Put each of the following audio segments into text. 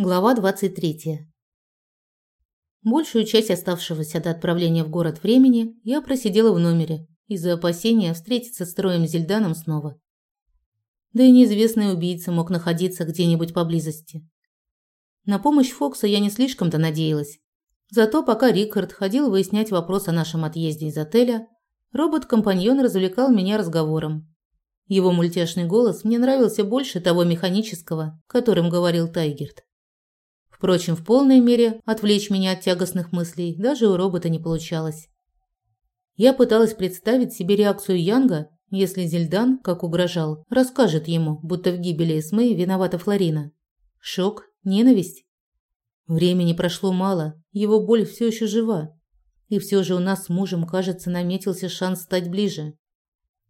Глава 23. Большую часть оставшегося до отправления в город времени я просидела в номере из-за опасения встретиться с Троем Зельданом снова. Да и неизвестный убийца мог находиться где-нибудь поблизости. На помощь Фокса я не слишком-то надеялась. Зато пока Рикард ходил выяснять вопрос о нашем отъезде из отеля, робот-компаньон развлекал меня разговором. Его мультяшный голос мне нравился больше того механического, которым говорил Тайгерт. Впрочем, в полной мере отвлечь меня от тягостных мыслей даже у робота не получалось. Я пыталась представить себе реакцию Янга, если Зельдан, как угрожал, расскажет ему, будто в гибели Эсмы виновата Флорина. Шок, ненависть. Времени прошло мало, его боль все еще жива. И все же у нас с мужем, кажется, наметился шанс стать ближе.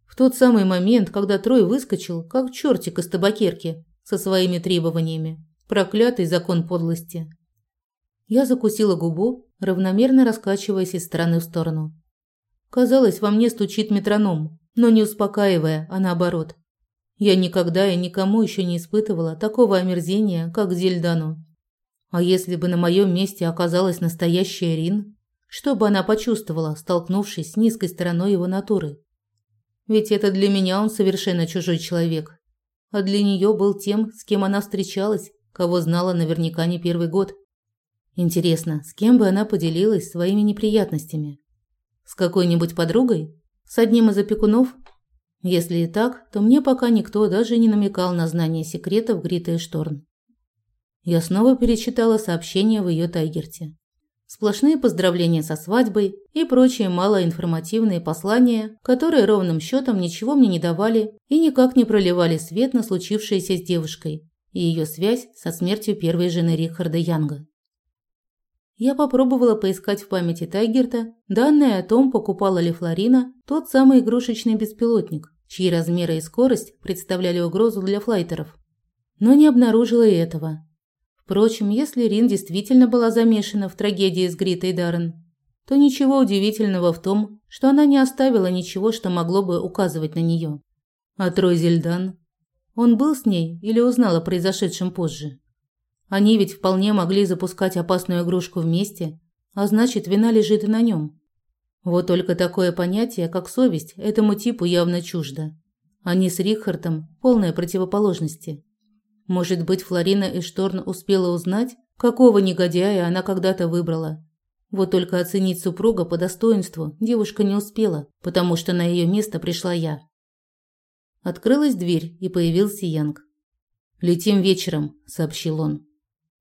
В тот самый момент, когда Трой выскочил, как чертик из табакерки, со своими требованиями, Проклятый закон подлости. Я закусила губу, равномерно раскачиваясь из стороны в сторону. Казалось, во мне стучит метроном, но не успокаивая, а наоборот. Я никогда и никому еще не испытывала такого омерзения, как Зельдану. А если бы на моем месте оказалась настоящая Рин, что бы она почувствовала, столкнувшись с низкой стороной его натуры? Ведь это для меня он совершенно чужой человек. А для нее был тем, с кем она встречалась кого знала наверняка не первый год. Интересно, с кем бы она поделилась своими неприятностями? С какой-нибудь подругой? С одним из опекунов? Если и так, то мне пока никто даже не намекал на знание секретов Грита и Шторн. Я снова перечитала сообщения в ее тайгерте. Сплошные поздравления со свадьбой и прочие малоинформативные послания, которые ровным счетом ничего мне не давали и никак не проливали свет на случившееся с девушкой, и ее связь со смертью первой жены Рихарда Янга. Я попробовала поискать в памяти Тайгерта данные о том, покупала ли Флорина тот самый игрушечный беспилотник, чьи размеры и скорость представляли угрозу для флайтеров. Но не обнаружила и этого. Впрочем, если Рин действительно была замешана в трагедии с Гритой Даррен, то ничего удивительного в том, что она не оставила ничего, что могло бы указывать на нее. А Трой Зельдан он был с ней или узнал о произошедшем позже? Они ведь вполне могли запускать опасную игрушку вместе, а значит, вина лежит и на нем. Вот только такое понятие, как совесть, этому типу явно чуждо. Они с Рихардом полные противоположности. Может быть, Флорина Эшторн успела узнать, какого негодяя она когда-то выбрала. Вот только оценить супруга по достоинству девушка не успела, потому что на ее место пришла я. Открылась дверь, и появился Янг. «Летим вечером», – сообщил он.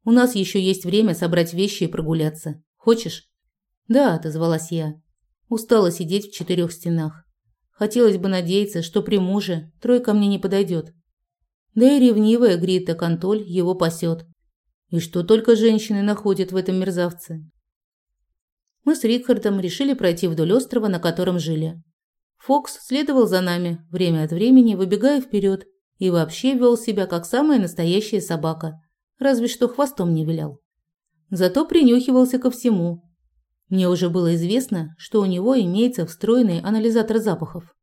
«У нас еще есть время собрать вещи и прогуляться. Хочешь?» «Да», – отозвалась я. Устала сидеть в четырех стенах. Хотелось бы надеяться, что при муже тройка мне не подойдет. Да и ревнивая Грита Контоль его пасет. И что только женщины находят в этом мерзавце. Мы с Рикардом решили пройти вдоль острова, на котором жили. Фокс следовал за нами, время от времени выбегая вперед, и вообще вел себя как самая настоящая собака, разве что хвостом не вилял. Зато принюхивался ко всему. Мне уже было известно, что у него имеется встроенный анализатор запахов.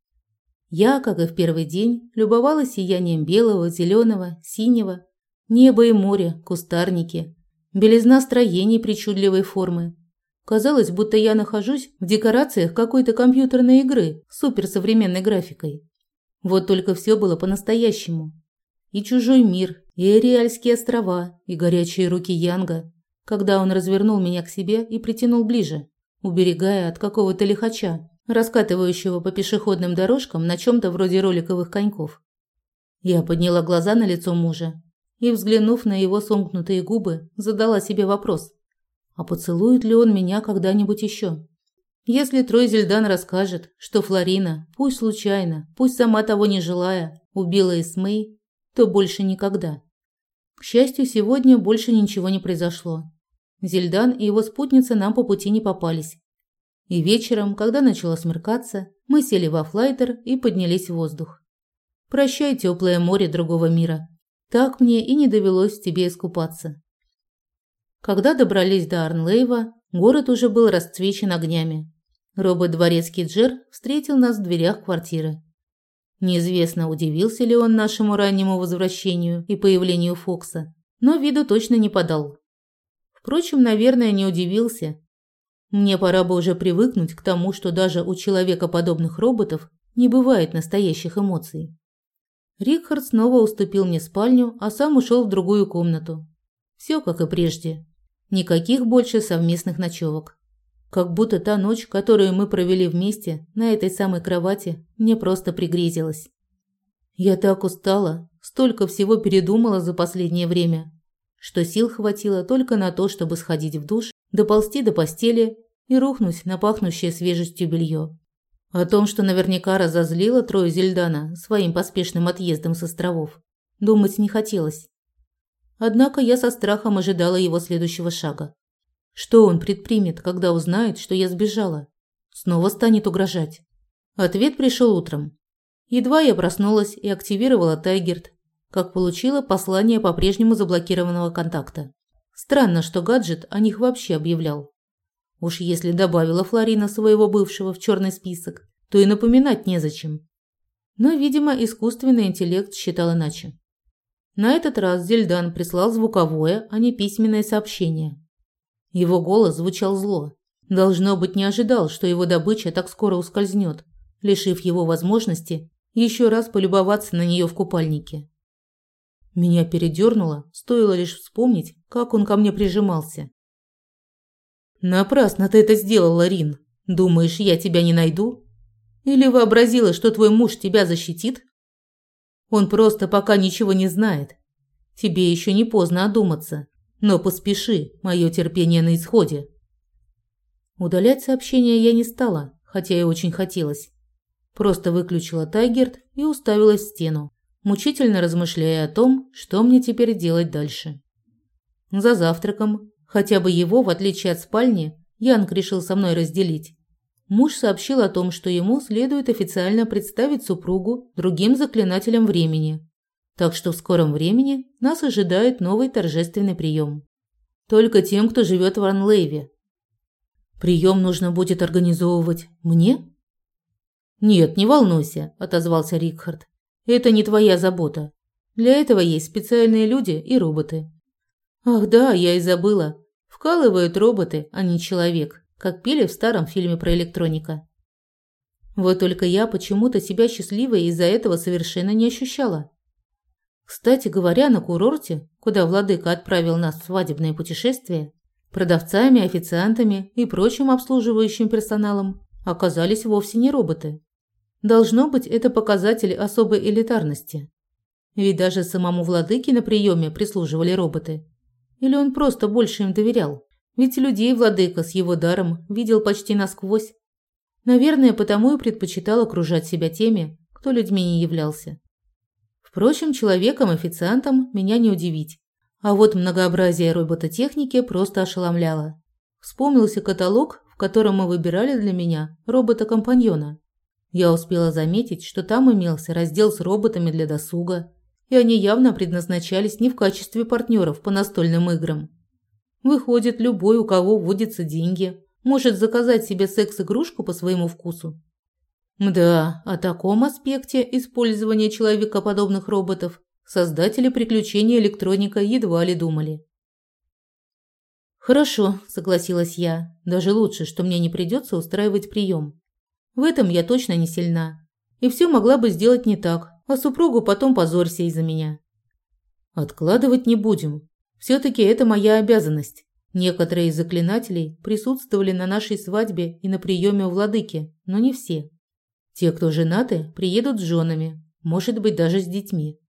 Я, как и в первый день, любовалась сиянием белого, зеленого, синего, неба и моря, кустарники, белизна строений причудливой формы, Казалось, будто я нахожусь в декорациях какой-то компьютерной игры с суперсовременной графикой. Вот только все было по-настоящему. И чужой мир, и Эриальские острова, и горячие руки Янга, когда он развернул меня к себе и притянул ближе, уберегая от какого-то лихача, раскатывающего по пешеходным дорожкам на чем-то вроде роликовых коньков. Я подняла глаза на лицо мужа и, взглянув на его сомкнутые губы, задала себе вопрос – а поцелует ли он меня когда-нибудь еще? Если Трой Зельдан расскажет, что Флорина, пусть случайно, пусть сама того не желая, убила Эсмей, то больше никогда. К счастью, сегодня больше ничего не произошло. Зельдан и его спутница нам по пути не попались. И вечером, когда начало смеркаться, мы сели во флайтер и поднялись в воздух. Прощай, теплое море другого мира. Так мне и не довелось в тебе искупаться. Когда добрались до Арнлейва, город уже был расцвечен огнями. Робот-дворецкий Джер встретил нас в дверях квартиры. Неизвестно, удивился ли он нашему раннему возвращению и появлению Фокса, но виду точно не подал. Впрочем, наверное, не удивился. Мне пора бы уже привыкнуть к тому, что даже у человекоподобных роботов не бывает настоящих эмоций. Рикхард снова уступил мне спальню, а сам ушел в другую комнату. Все как и прежде. Никаких больше совместных ночевок. Как будто та ночь, которую мы провели вместе на этой самой кровати, мне просто пригрезилась. Я так устала, столько всего передумала за последнее время, что сил хватило только на то, чтобы сходить в душ, доползти до постели и рухнуть на пахнущее свежестью белье. О том, что наверняка разозлила Трою Зельдана своим поспешным отъездом с островов, думать не хотелось. Однако я со страхом ожидала его следующего шага. Что он предпримет, когда узнает, что я сбежала? Снова станет угрожать. Ответ пришел утром. Едва я проснулась и активировала Тайгерт, как получила послание по-прежнему заблокированного контакта. Странно, что гаджет о них вообще объявлял. Уж если добавила Флорина своего бывшего в черный список, то и напоминать незачем. Но, видимо, искусственный интеллект считал иначе. На этот раз Зельдан прислал звуковое, а не письменное сообщение. Его голос звучал зло. Должно быть, не ожидал, что его добыча так скоро ускользнет, лишив его возможности еще раз полюбоваться на нее в купальнике. Меня передернуло, стоило лишь вспомнить, как он ко мне прижимался. «Напрасно ты это сделала, Рин. Думаешь, я тебя не найду? Или вообразила, что твой муж тебя защитит?» Он просто пока ничего не знает. Тебе еще не поздно одуматься, но поспеши, мое терпение на исходе. Удалять сообщение я не стала, хотя и очень хотелось. Просто выключила Тайгерт и уставилась в стену, мучительно размышляя о том, что мне теперь делать дальше. За завтраком, хотя бы его, в отличие от спальни, Янг решил со мной разделить. Муж сообщил о том, что ему следует официально представить супругу другим заклинателям времени. Так что в скором времени нас ожидает новый торжественный прием. Только тем, кто живет в Анлейве. Прием нужно будет организовывать мне? Нет, не волнуйся, отозвался Рикхард. Это не твоя забота. Для этого есть специальные люди и роботы. Ах да, я и забыла. Вкалывают роботы, а не человек как пели в старом фильме про электроника. Вот только я почему-то себя счастливой из-за этого совершенно не ощущала. Кстати говоря, на курорте, куда владыка отправил нас в свадебное путешествие, продавцами, официантами и прочим обслуживающим персоналом оказались вовсе не роботы. Должно быть, это показатель особой элитарности. Ведь даже самому владыке на приеме прислуживали роботы. Или он просто больше им доверял? Ведь людей владыка с его даром видел почти насквозь. Наверное, потому и предпочитал окружать себя теми, кто людьми не являлся. Впрочем, человеком-официантом меня не удивить. А вот многообразие робототехники просто ошеломляло. Вспомнился каталог, в котором мы выбирали для меня робота-компаньона. Я успела заметить, что там имелся раздел с роботами для досуга, и они явно предназначались не в качестве партнеров по настольным играм, Выходит, любой, у кого водятся деньги, может заказать себе секс-игрушку по своему вкусу. Да, о таком аспекте использования человекоподобных роботов создатели приключений электроника едва ли думали. Хорошо, согласилась я. Даже лучше, что мне не придется устраивать прием. В этом я точно не сильна. И все могла бы сделать не так, а супругу потом позорься из-за меня. Откладывать не будем. Все-таки это моя обязанность. Некоторые из заклинателей присутствовали на нашей свадьбе и на приеме у владыки, но не все. Те, кто женаты, приедут с женами, может быть, даже с детьми.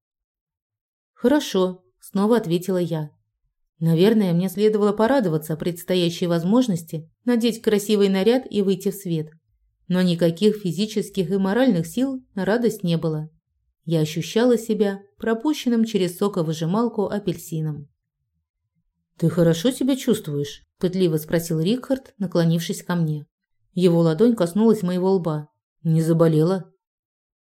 «Хорошо», – снова ответила я. Наверное, мне следовало порадоваться предстоящей возможности надеть красивый наряд и выйти в свет. Но никаких физических и моральных сил на радость не было. Я ощущала себя пропущенным через соковыжималку апельсином. «Ты хорошо себя чувствуешь?» – пытливо спросил Рикхард, наклонившись ко мне. Его ладонь коснулась моего лба. «Не заболела?»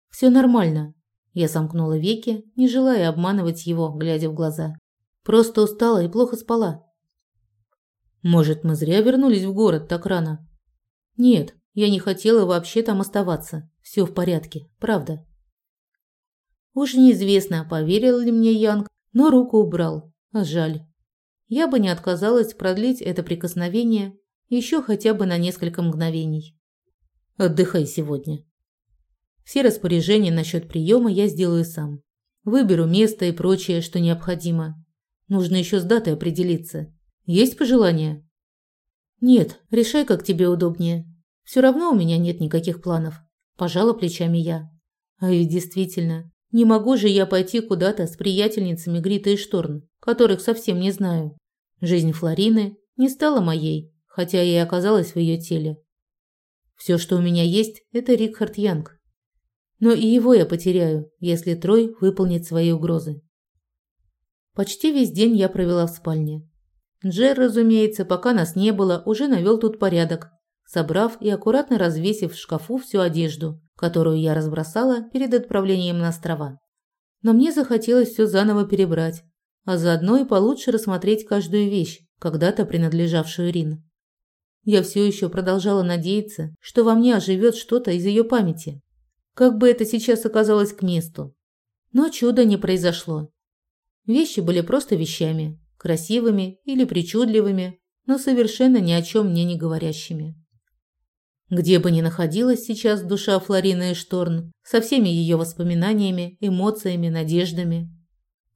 «Все нормально». Я сомкнула веки, не желая обманывать его, глядя в глаза. Просто устала и плохо спала. «Может, мы зря вернулись в город так рано?» «Нет, я не хотела вообще там оставаться. Все в порядке, правда». Уж неизвестно, поверил ли мне Янг, но руку убрал, А жаль. Я бы не отказалась продлить это прикосновение еще хотя бы на несколько мгновений. Отдыхай сегодня. Все распоряжения насчет приема я сделаю сам. Выберу место и прочее, что необходимо. Нужно еще с датой определиться. Есть пожелания? Нет, решай, как тебе удобнее. Все равно у меня нет никаких планов. Пожала плечами я. А ведь действительно, не могу же я пойти куда-то с приятельницами Грита и Шторн, которых совсем не знаю. Жизнь Флорины не стала моей, хотя я и оказалась в ее теле. Все, что у меня есть, это Рикхард Янг. Но и его я потеряю, если Трой выполнит свои угрозы. Почти весь день я провела в спальне. Джер, разумеется, пока нас не было, уже навел тут порядок, собрав и аккуратно развесив в шкафу всю одежду, которую я разбросала перед отправлением на острова. Но мне захотелось все заново перебрать, а заодно и получше рассмотреть каждую вещь, когда-то принадлежавшую Рин. Я все еще продолжала надеяться, что во мне оживет что-то из ее памяти. Как бы это сейчас оказалось к месту. Но чуда не произошло. Вещи были просто вещами, красивыми или причудливыми, но совершенно ни о чем мне не говорящими. Где бы ни находилась сейчас душа Флорины Эшторн, со всеми ее воспоминаниями, эмоциями, надеждами,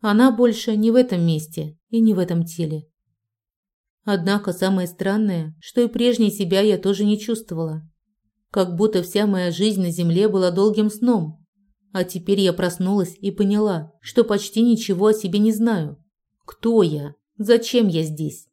она больше не в этом месте и не в этом теле. Однако самое странное, что и прежней себя я тоже не чувствовала. Как будто вся моя жизнь на земле была долгим сном. А теперь я проснулась и поняла, что почти ничего о себе не знаю. Кто я? Зачем я здесь?